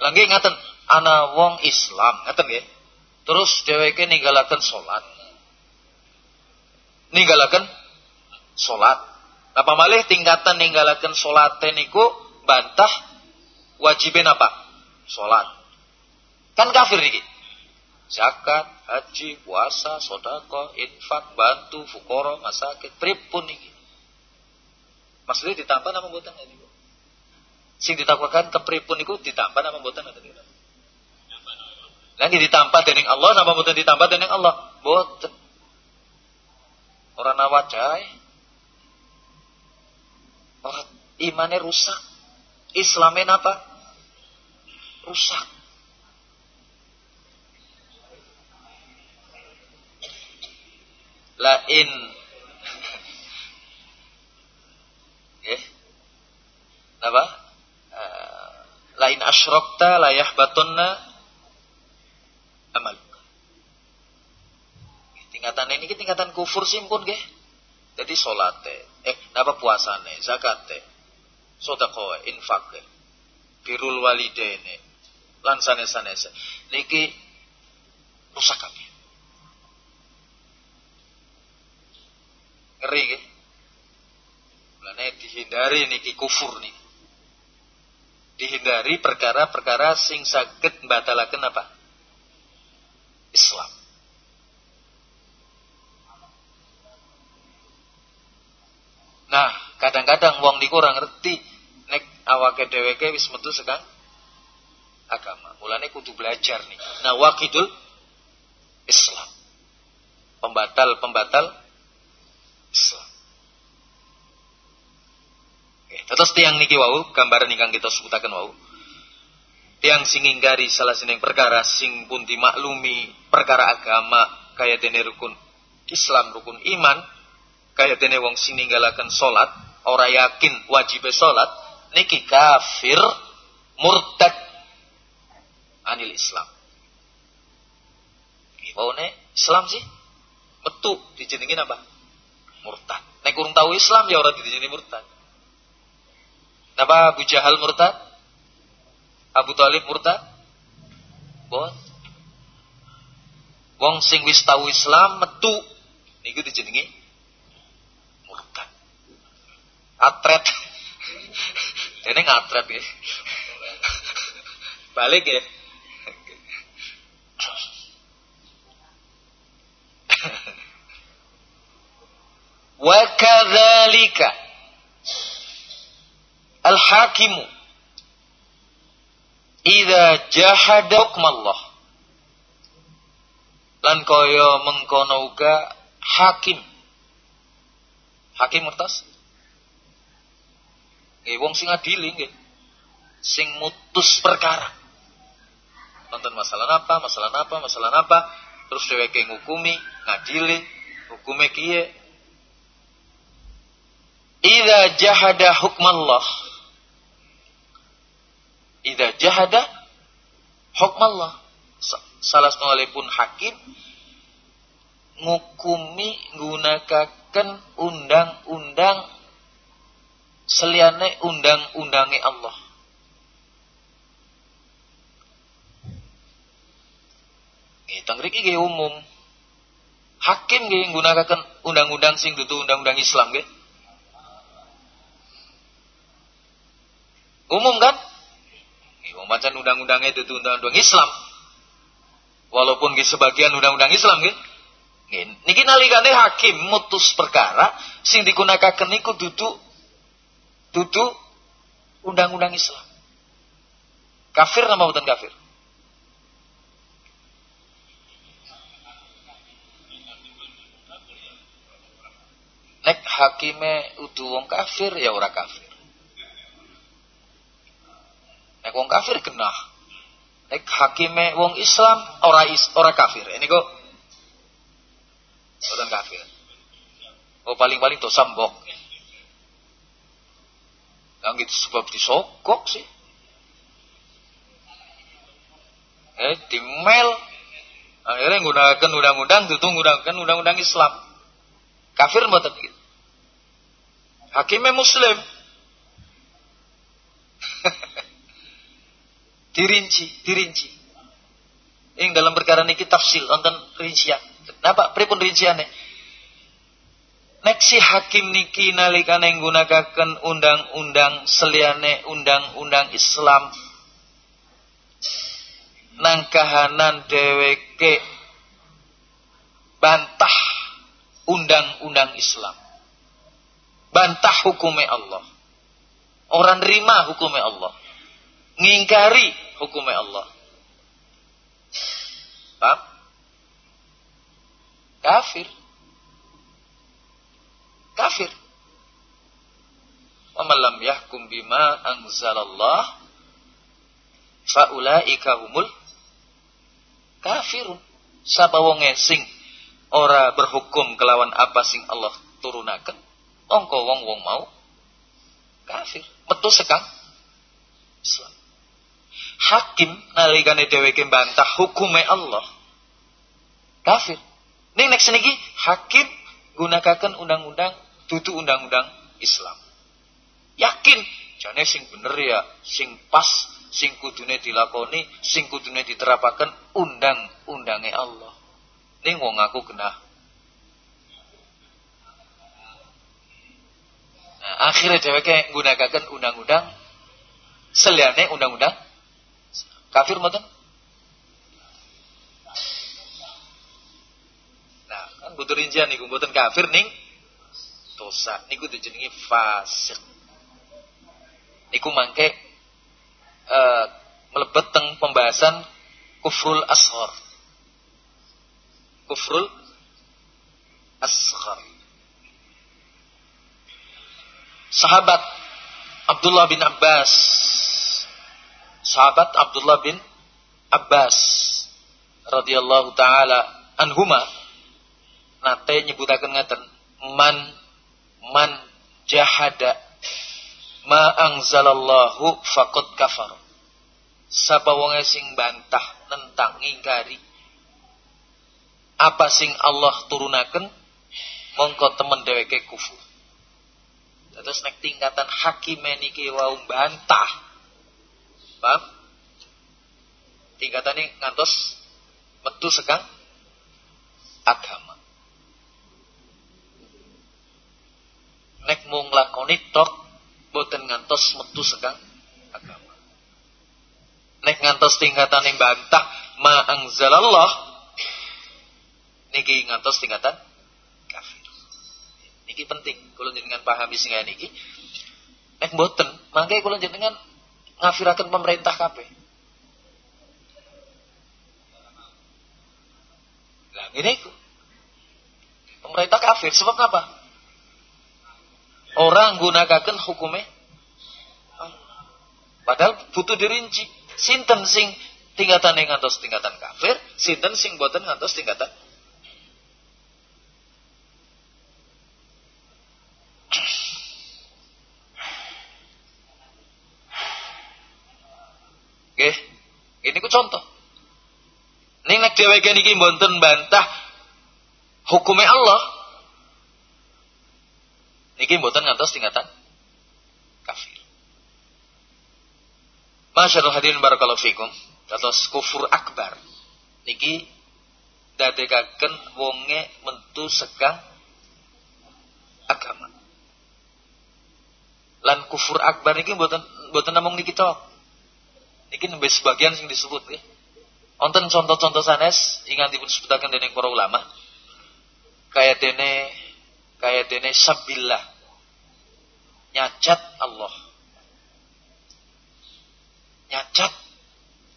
Lagi ngaten, ana wong Islam, ngaten nggih. Terus dheweke ninggalaken salat. Ninggalaken salat. Apa malih tingkatan ninggalaken salate niku bantah wajibin apa? Salat. Kan kafir niki. Zakat, haji, puasa, sodako, infak, bantu, fukoro, masakit, pripun niki. Maksudnya ditambah nama buatan ini sing ditakwakan kepripun iku ditambah nama ngoten niku. Lagi ditambah dening Allah sama mboten ditambah dening Allah? Mboten. Ora nawajai. Ora imane rusak. Islamin apa? Rusak. Lain eh apa? lain asyrokta layah batunna amal. Tingkatan ini tingkatan kufur simpun ke. Jadi solate, eh napa puasane, zakate, sodakoe, infake, birul walidene, lan sanes-sanese. Niki rusak kabeh. Ngeri ke? Nek dihindari niki kufur nih. Dihindari perkara-perkara sing saged mbatalaken apa? Islam. Nah, kadang-kadang wong niku ora ngerti nek awake dheweke wis metu sekang agama. Mulane kudu belajar nih. Nah, wakidul Islam. Pembatal-pembatal Islam. Oke, terus tiang niki wau gambaran ingkang kita sebutaken wau. Tiang sing nginggari salah sining perkara sing pun dimaklumi perkara agama kaya dene rukun Islam, rukun iman, kaya dene wong sing ninggalaken salat ora yakin wajib salat niki kafir murtad anil Islam. Waune Islam sih metu dijenengin apa? Murtad. Nek kurang tahu Islam ya ora dijenengi murtad. Napa Abu Jahal murtad? Abu Talib murtad? Bon. Wong sing wis tahu Islam metu niku dijenengi atret. Ini ngatret ya. Balik ya. Wa kadzalika. Al hakimu idza jahada hukmallah. Lan kaya mengkono uga hakim. Hakim ngertos Nggih wong sing adili nggih. Sing mutus perkara. Nonton masalah apa, masalah apa, masalah apa, terus dheweke ngukumi, ngadili, hukume kiye. Idza jahada hukmallah. Idza jahada hukmallah. Salah pun hakim ngukumi gunakan undang-undang seliane undang-undangi Allah. Nggih, mriki nggih umum. Hakim nggih nggunakaken undang-undang sing dudu undang-undang Islam nggih. Umum kan? Wong macan undang-undangnya dudu undang-undang Islam. Walaupun nggih sebagian undang-undang Islam nggih. Niki nalikane hakim mutus perkara sing digunakaken niku dudu Dudu undang-undang Islam. Kafir nama bukan kafir? Nek hakime udu wong kafir ya ora kafir. Nek wong kafir kena. Nek hakime wong Islam ora is, ora kafir. Ini kok bukan kafir. Oh paling-paling tuh sambok. Yang itu sebab disokok sih. Eh, timel. Akhirnya menggunakan undang-undang, itu menggunakan undang-undang Islam. Kafir mboten gitu. Hakimnya muslim. dirinci, dirinci. Yang dalam perkara ini tafsil, nonton rincian. Kenapa? Pripun rinciannya? Nek si hakim niki nalikane nggunakaken undang-undang seliane undang-undang Islam. Nang kahanan dheweke bantah undang-undang Islam. Bantah hukumnya Allah. Orang nerima hukumnya Allah. Ngingkari hukumnya Allah. Paham? Kafir kafir. Wa man lam yahkum bima anzalallah faulaika humul kafirun. Sapa wong sing ora berhukum kelawan apa sing Allah turunaken, mongko wong-wong mau kafir. Metu sekang Islam. Hakim nalikane dheweke bantah hukume Allah. Kafir. Ning nek seniki hakim gunakaken undang-undang tutu undang-undang Islam. Yakin jane sing bener ya, sing pas, sing kudune dilakoni, sing kudune diterapaken undang-undange Allah. Ning wong aku kena. Nah, Akhirnya dheweke nggunakaken undang-undang seliyane undang-undang kafir mboten? Butuh rincian niku mboten kafir ning dosa niku dijenengi fasik. Niku mangke uh, melebet teng pembahasan kufrul ashar. Kufrul ashar. Sahabat Abdullah bin Abbas. Sahabat Abdullah bin Abbas radhiyallahu taala anhuma nate nyebutaken ngaten man man jahada ma angzalallahu faqad kafar. Sapa wong sing bantah nentang ngingkari apa sing Allah turunaken mongko temen dheweke kufur. Terus nek tingkatan hakim niki wau bantah. Paham? Tingkatan ini ngantos metu sekang agama. Nek mung lakoni tok boten ngantos metu sekang agama. Nek ngantos tingkatan yang bantah ma angzalallah niki ngantos tingkatan Niki penting kalau jenengan pahami sing niki. Nek mboten, mangke kula jenengan ngafiraken pemerintah kabeh. Lah ngene. Pemerintah kafir sebab apa? Orang gunakaken hukumnya Padahal butuh dirinci. Sinten sing tingkatan yang ngantos tingkatan kafir, sinten sing boten ngantos tingkatan Nggih. Ini ku contoh. Ning nek dheweke mboten bantah hukumnya Allah. Niki mboten ngantos tingkatan kafir. Masyaallah hadirin barakallahu fikum. Terus kufur akbar. Niki dadekaken wonge mentu sekang agama. Lan kufur akbar niki mboten mboten namung niki tok. Iki nembe sebagian sing disebut ya. Wonten contoh-contoh sanes ingkang dipun sebutaken dening para ulama. Kayak dene kayak dene sabillah. Nyacat Allah. Nyacat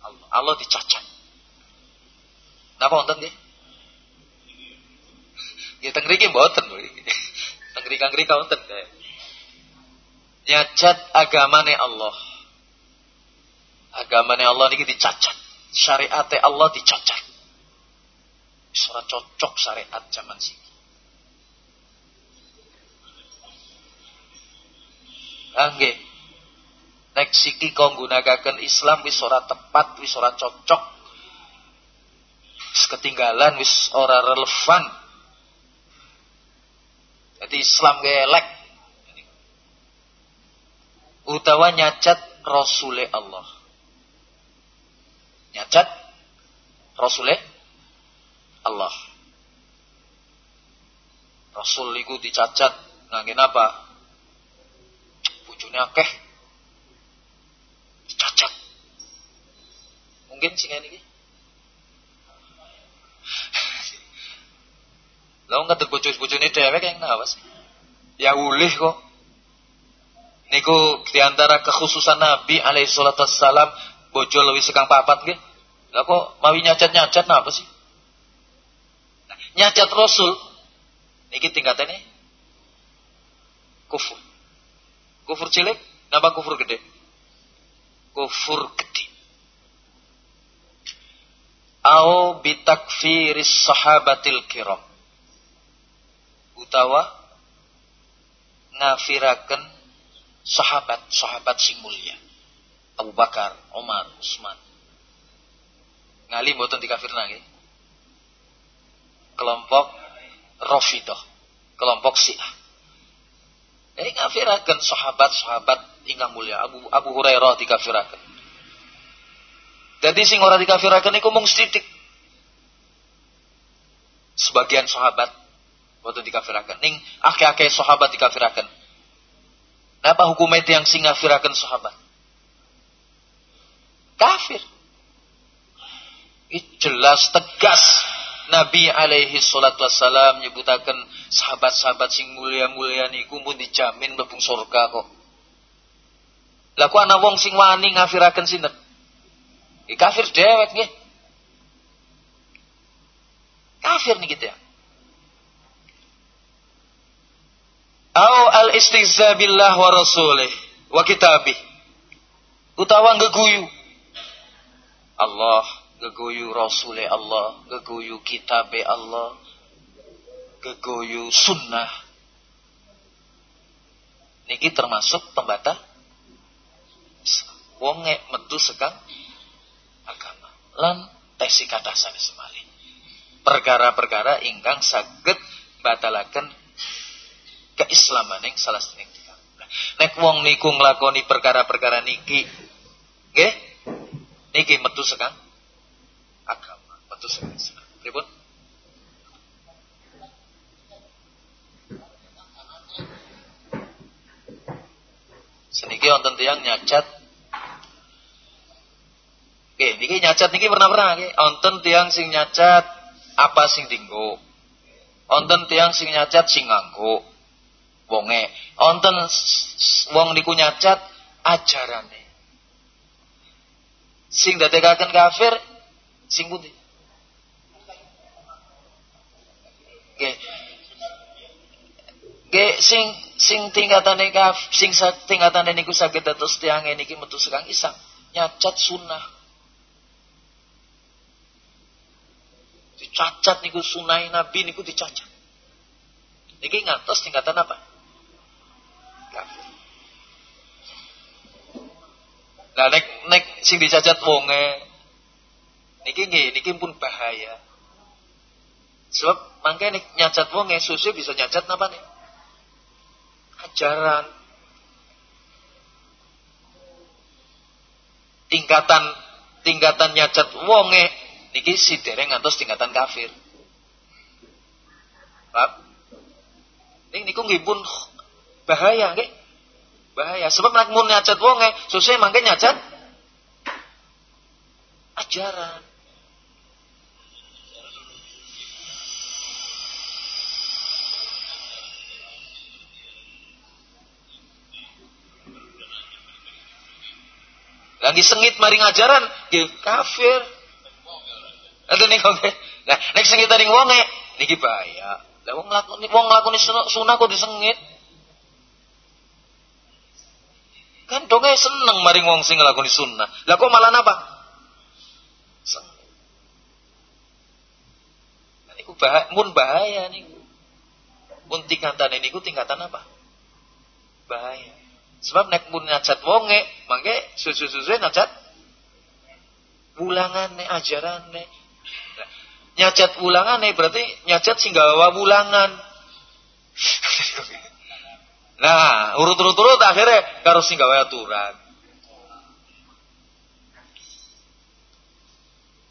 Allah. Allah dicacat. Napa wonten nggih? Ya teng mboten iki. Teng mriki wonten. Nyacat agamane Allah agamanya Allah ini dicacat. Syariatnya Allah dicacat. Bisa cocok syariat zaman sini. Angge. Nek siki kau gunakan Islam wis ora tepat, wis ora cocok. Wis ketinggalan, wis ora relevan. Jadi Islam gelek. Utawa nyacat Rasulullah Allah nyacat Rasulullah Allah. Rasul itu dicacat ngangin apa? Akeh. Dicacat. Mungkin sing ini Lah nggak bojo-bojone dhewek yang nawas. Ya ulih kok. Niku di antara kekhususan Nabi alaihi salatu wassalam bojo lebih sekang papat nggih. Lah kok mawi nyacat-nyacat napa sih? Nyacat Rasul niki tingkatannya kufur. Kufur cilik napa kufur gede? Kufur gede. Au bitakfiris sahabatil kiram. Utawa ngafiraken sahabat-sahabat sing mulia. Abu Bakar, Umar, Utsman. Ngali mboten dikafirna nggih. Kelompok Rafidah, kelompok Syiah. Ini ngafiraken sahabat-sahabat ingkang mulia Abu Abu Hurairah dikafiraken. Jadi sing ora dikafiraken iku mung sithik. Sebagian sahabat boten dikafiraken. Ning akeh-akeh sahabat dikafiraken. Napa hukumnya yang sing ngafiraken sahabat? Kafir. Itu jelas tegas Nabi alaihi salatu wassalam nyebutaken sahabat-sahabat sing mulia-mulia niku pun dijamin mlebu surga kok. Lah kok ana wong sing wani ngafiraken sinten? kafir dewek nggih. Kafir nih kita. Au al istihza billah wa rasulih wa kitabih. Utawa ngeguyu. Allah, ngeguyu Rasulnya Allah, ngeguyu kitabe Allah, ngeguyu sunnah. Niki termasuk pembatas wonge metu sekang agama. Lan tesi kata sana semari perkara-perkara ingkang saged batalaken keislaman yang salah setengah nek wong niku nglakoni perkara-perkara niki nggih? Niki metu sekang agama sekang Islam pripun Seniki wonten tiyang nyacat Oke, niki nyacat niki pernah-pernah nggih. Wonten tiyang sing nyacat apa sing dinggo. Wonten tiyang sing nyacat sing nganggo. Wonge, wonten wong niku nyacat ajarane. Sing dadekaken kafir sing pundi? Nggih. Nggih sing sing tingkatane kaf sing tingkatane niku saged dados tiyang niki metu sekang isang nyacat sunnah Dicacat niku sunai Nabi niku dicacat. Niki ngantos tingkatan apa? Lah nek nek sing dicacat wonge niki nggih niki pun bahaya. Sebab mangke nek nyacat wonge susu bisa nyacat napa nih? Ajaran. Tingkatan tingkatan nyacat wonge niki dereng ngantos tingkatan kafir. Pak. Ning niku pun bahaya nggih. Bahaya sebab nek mun nyacat wonge susah mangke nyacat ajaran. Lagi sengit maring ajaran, kafir. Ada nih kok. Nah, nek sengit ning wonge niki bahaya. Lah wong nglakoni wong nglakoni sunah kok disengit. Kan donge seneng maring wong sing nglakoni sunnah. Lah kok malah napa? Sengit. Nah, niku bahaya, mun bahaya niku. Mun tingkatan niku tingkatan apa? Bahaya. Sebab nek mun nyacat wonge, mangke susu-susu nyacat bulangane ajarane nyacat ulangan nih berarti nyacat sing gawa ulangan. nah, urut-urut-urut akhirnya karo sing gawa aturan.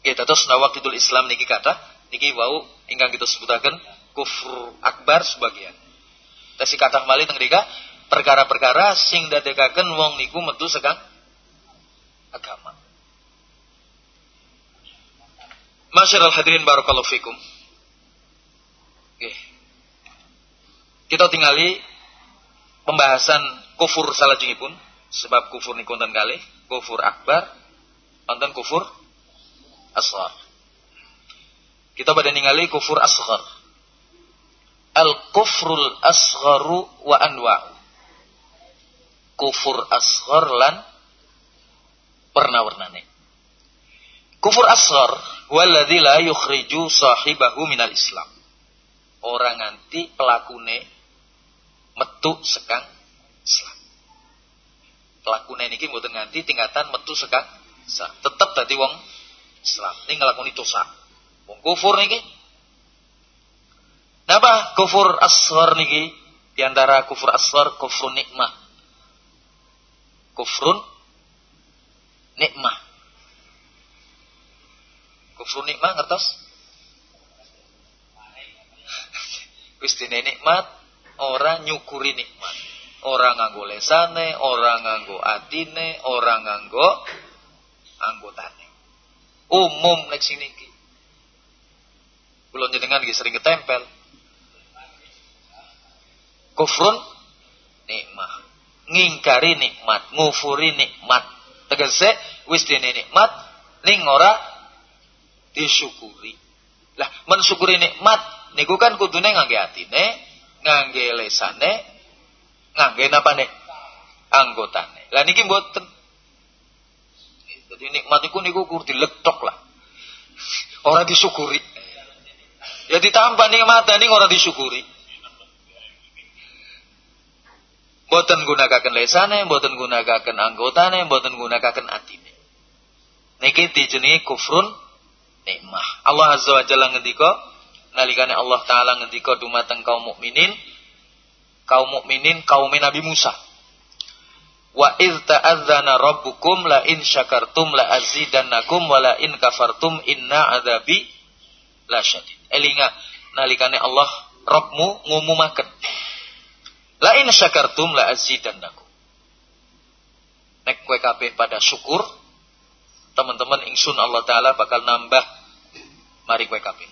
Kita terus nawakidul Islam niki kata niki wau ingkang kita sebutaken kufur akbar sebagian. Tesi kata kembali teng perkara-perkara sing dadekaken wong niku metu sekang agama. Masyarul hadirin barakallahu fikum. Oke. Kita tinggali pembahasan kufur pun, sebab kufur niku wonten kali, kufur akbar, wonten kufur asghar. Kita pada ningali kufur asghar. Al kufrul asgharu wa anwa. Kufur asghar lan warna-warnane. Kufur asghar waladzi la yukhriju sahibahu minal Islam. Orang nganti pelakune metu sekang Islam. Pelakune niki mboten nganti tingkatan metu sekang Islam. Tetep dadi wong Islam. Ning nglakoni dosa. Wong kufur niki. Napa kufur asghar niki? Di antara kufur asghar kufur nikmah. Kufrun nikmah Kufru nikmat ngertos? Wis dene nikmat ora nyukuri nikmat. orang nganggo lesane, orang nganggo atine, orang nganggo anggotane. Umum nek sini iki. Kula jenengan nggih sering ketempel. Kufrun nikmah. Ngingkari nikmat, ngufuri nikmat. Tegese wis dene nikmat ning ora disyukuri. Lah mensyukuri nikmat niku kan kudune ngangge atine, ngangge lesane, ngangge nih Anggotane. Lah niki mboten. Jadi nikmat niku niku kur diletok lah. Ora disyukuri. Ya ditambah nikmat ning ora disyukuri. Boten gunakaken lesane, boten gunakaken anggotane, boten gunakaken atine. Niki dijenengi kufrun nikmah. Allah Azza wa Jalla ngendika nalikane Allah taala ngendika dumateng kaum mukminin kaum mukminin kaum Nabi Musa. Wa iz ta'adzana rabbukum la in syakartum la azidannakum wa la in kafartum inna adzabi lasyadid. Elinga nalikane Allah Rabbmu ngumumaken. La in syakartum la azidannakum. Nek kowe kabeh pada syukur, teman-teman ingsun Allah taala bakal nambah mari kowe kabeh.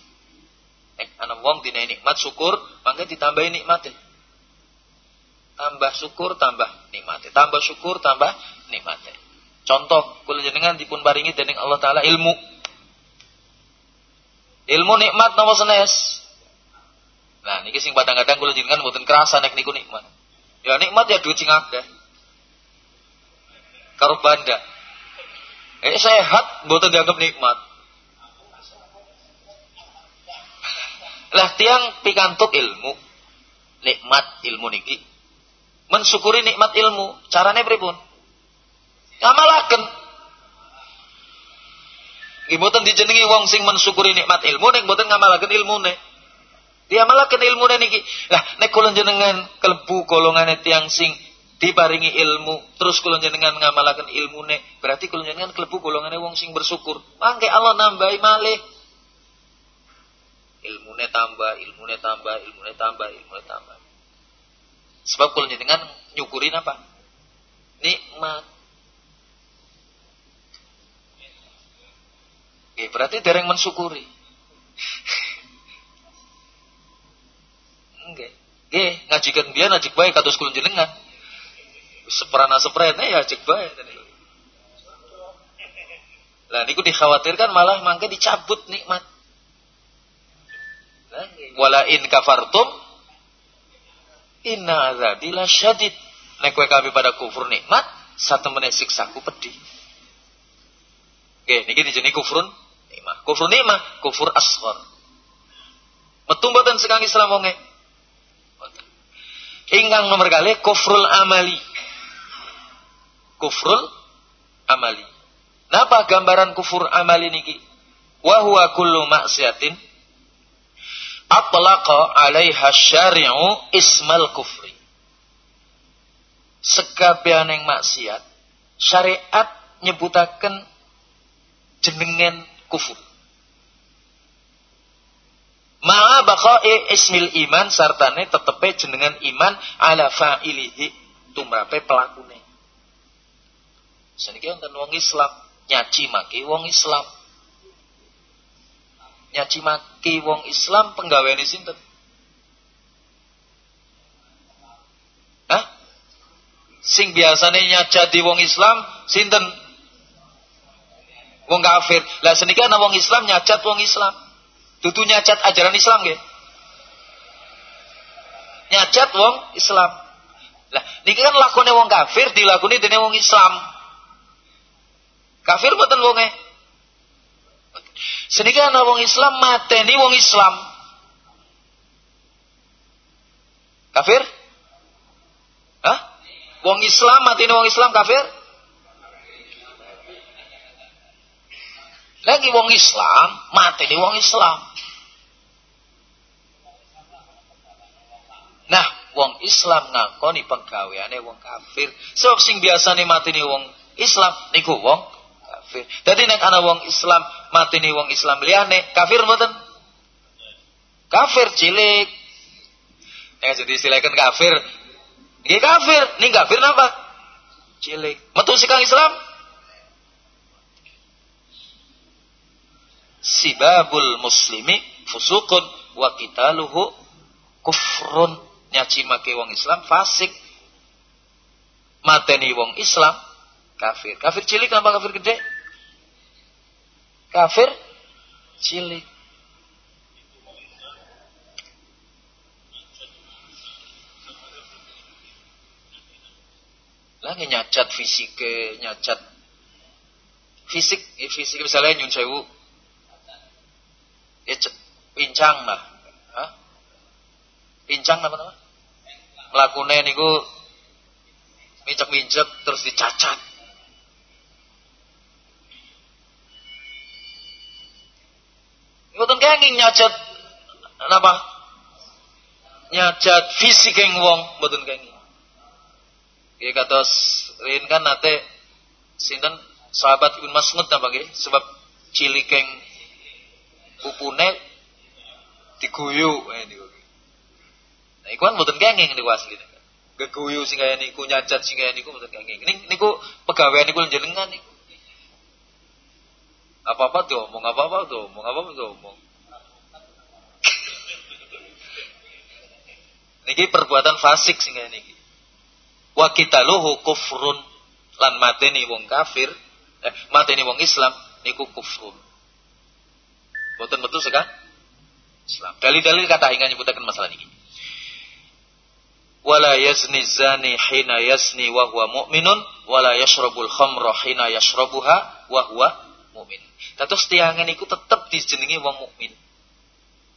Nek ana wong dina nikmat syukur, mangke ditambahi nikmate. Tambah syukur, tambah nikmate. Tambah syukur, tambah nikmate. Contoh kula jenengan dipun paringi dening Allah taala ilmu. Ilmu nikmat napa senes? Nah, niki sing kadang-kadang kula jenengan mboten kerasa nek niku nikmat. Ya nikmat ya duit sing akeh. Karo banda. Eh sehat mboten dianggap nikmat. Lah tiang pikantuk ilmu, nikmat ilmu niki. Mensyukuri nikmat ilmu, carane pripun? Ngamalaken. Nggih mboten dijenengi wong sing mensyukuri nikmat ilmu nek mboten ngamalaken ilmune. Diamalaken ilmune niki. Lah nek kula jenengan kelebu golongane tiang sing diparingi ilmu terus kula jenengan ngamalaken ilmune berarti kula jenengan klebu golongane wong sing bersyukur. Mangke Allah nambahi malih. Ilmune tambah ilmune tambah ilmune tambah ilmune tambah. Sebab kula jenengan nyukurin apa nikmat. Oke, berarti dereng mensyukuri. Nggih. Nggih, ngajikan dia ngajik baik kados kula jenengan seperana seprene ya cek bae Lah niku dikhawatirkan malah mangke dicabut nikmat. Wala in kafartum inna azabi lasyadid. Nek kowe kabeh pada kufur nikmat, satemene siksaku pedih. Oke, niki dijeni kufrun nikmat. Kufur nikmat, kufur asghar. Metu mboten sekang Islam wonge. Ingkang nomor kali kufrul amali kufrul amali. Napa gambaran kufur amali niki? Wa huwa kullu maksiatin atlaqa 'alaiha syari'u ismal kufri. Sekabianeng maksiat syariat nyebutaken jenengan kufur. Ma'a baqa'i ismil iman sartane tetepe jenengan iman ala fa'ilihi tumrape pelakune. Seniki wonten wong Islam nyaci maki wong Islam. Nyaci maki wong Islam penggaweane sinten? Hah? Sing biasane nyacati wong Islam sinten? Wong kafir. Lah seniki ana wong Islam nyacat wong Islam. Dudu nyacat ajaran Islam nggih. Nyacat wong Islam. Lah niki kan lakone wong kafir dilakoni dening wong Islam. Kafir mboten wonge. Seniki ana wong Islam mateni wong Islam. Kafir? Hah? Wong Islam mateni wong Islam kafir? Lagi wong Islam mateni wong Islam. Nah, wong Islam ngakoni penggaweane wong kafir. Sebab sing biasane mateni wong Islam niku wong kafir. Dadi nek ana wong Islam mateni wong Islam liyane, kafir mboten? Kafir cilik. Nek jadi silakan kafir Nggih kafir, ning kafir napa? Cilik. Metu Islam? Sibabul muslimi fusukun wa qitaluhu kufrun. Nyaci make wong Islam fasik. Mateni wong Islam kafir. Kafir cilik kenapa kafir gede? Kafir cilik. lagi nyacat fisik nyacat fisik ya fisik misalnya nyun sewu ya pincang lah Hah? pincang apa nama melakukan niku mincek-mincek terus dicacat Mboten kenging nyacat apa? Nyacat fisik yang wong mboten kenging. Ya kata Rin kan nate sinten sahabat Ibn Mas'ud napa nggih sebab cilikeng pupune diguyu eh niku. Nah iku kan mboten kenging niku asline. Geguyu sing kaya niku nyacat sing kaya niku mboten kenging. Niku pegawai niku jenengan niku. Apa-apa tuh omong apa-apa tuh omong apa-apa tuh omong. Niki perbuatan fasik sing kaya niki wa qitaluhu kufrun lan mateni wong kafir eh mateni wong Islam niku kufrun boten betul sekali Islam dalil-dalil kata ingin nyebutaken masalah ini wala yazni zani hina yazni wa huwa mu'minun wala yashrabul khamra hina yashrabuha wa huwa mu'min Tatus tiangan iku tetep dijenengi wong mukmin.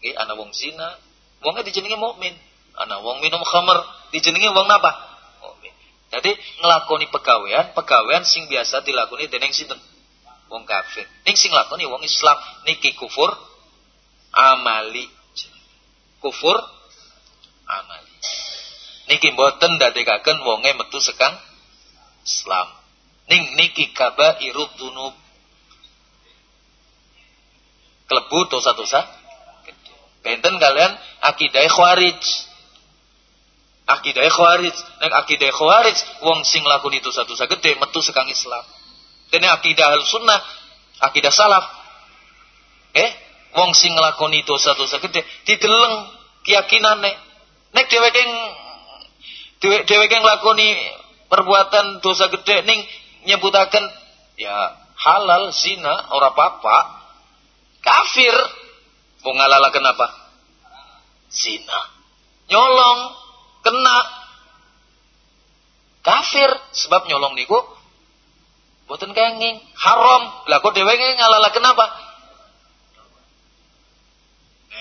Nggih, ana wong zina, wongnya dijenengi mukmin. Ana wong minum khamr dijenengi wong napa? Jadi ngelakoni pegawaian, pegawaian sing biasa dilakoni dening sinten? Wong kafir. Ning sing lakoni wong Islam niki kufur amali. Kufur amali. Niki mboten ndadekaken wonge metu sekang Islam. Ning niki kabairud dzunub. Klebu dosa-dosa Benten kalian akidah khawarij akidah khawarij nek akidah khawarij wong sing lakoni satu gede metu sekang Islam dene akidah al sunnah akidah salaf. Eh wong sing nglakoni dosa dosa gede dideleng keyakinane. Nek dheweke dheweke nglakoni perbuatan dosa gede ning nyebutaken ya halal zina ora apa-apa kafir. Wong ngalalaken apa? Zina. Nyolong kena. Kafir sebab nyolong niku boten kenging. Haram. Lah kok dheweke ngalala kenapa?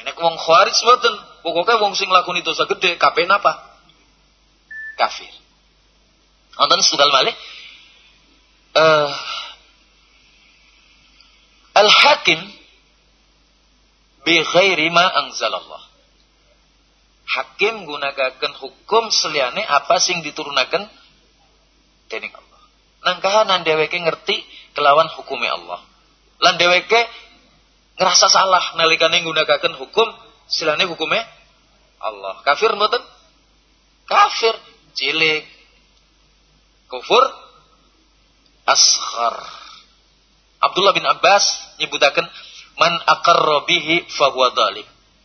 Nek wong khawarij boten pokoknya wong sing lakoni dosa gede kabeh napa? Kafir. Wonten setunggal malih. Uh, al hakim bi ghairi ma anzalallah. Hakim gunakaken hukum seliane apa sing diturunaken dening Allah. Nangkahanan dheweke ngerti kelawan hukumnya Allah. Lan dheweke ngerasa salah nalikane gunakaken hukum seliane hukumnya Allah. Kafir mboten? Kafir cilik. Kufur asghar. Abdullah bin Abbas nyebutaken man aqarra bihi fahuwa.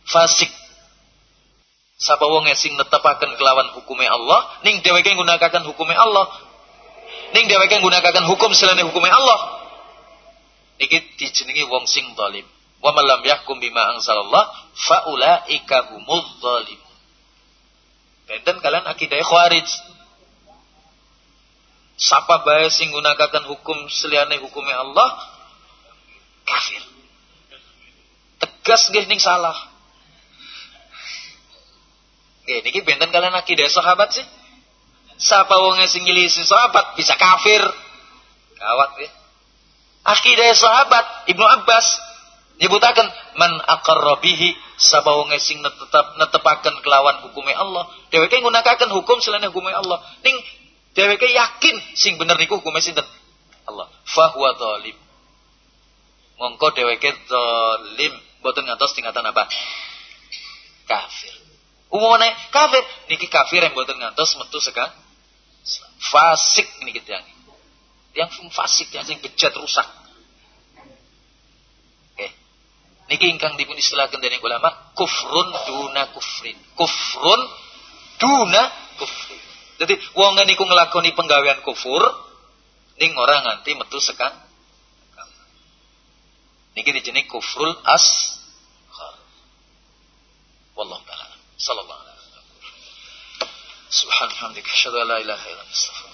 Fasik Sapa wong sing netepaken kelawan hukume Allah, ning dheweke nggunakaken hukume Allah. Ning dheweke nggunakaken hukum selane hukume Allah. Niki dijenengi wong sing zalim. Wa man lam yahkum bima anzalallah fa ulaika humudz zalim. Benten kalian akidah khawarij. Sapa bae sing nggunakaken hukum selane hukume Allah kafir. Tegas nggih ning salah. Oke, niki benten kalian akidah sahabat sih. Siapa wong sing si sahabat bisa kafir. Kawat ya. Akidah sahabat Ibnu Abbas nyebutaken man aqarra sapa wong sing tetap netepaken kelawan hukume Allah. Dheweke nggunakaken hukum selain hukume Allah. Ning dheweke yakin sing bener niku hukume sinten? Allah. Fahuwa zalim. Mongko dheweke zalim. Boten ngantos tingkatan apa? Kafir. Umumane kafir niki kafir yang mboten ngantos metu sekang fasik niki tiyang. Yang fasik yang sing bejat rusak. Oke. Niki ingkang dipun istilahkan dening ulama kufrun duna kufrin. Kufrun duna kufrin. Jadi wong niku nglakoni penggawean kufur ning ora nganti metu sekang Niki dijenis kufrul as Wallahu ta'ala. Sallallahu alaihi wasallam. Subhanallah. Asyhadu an la ilaha illallah.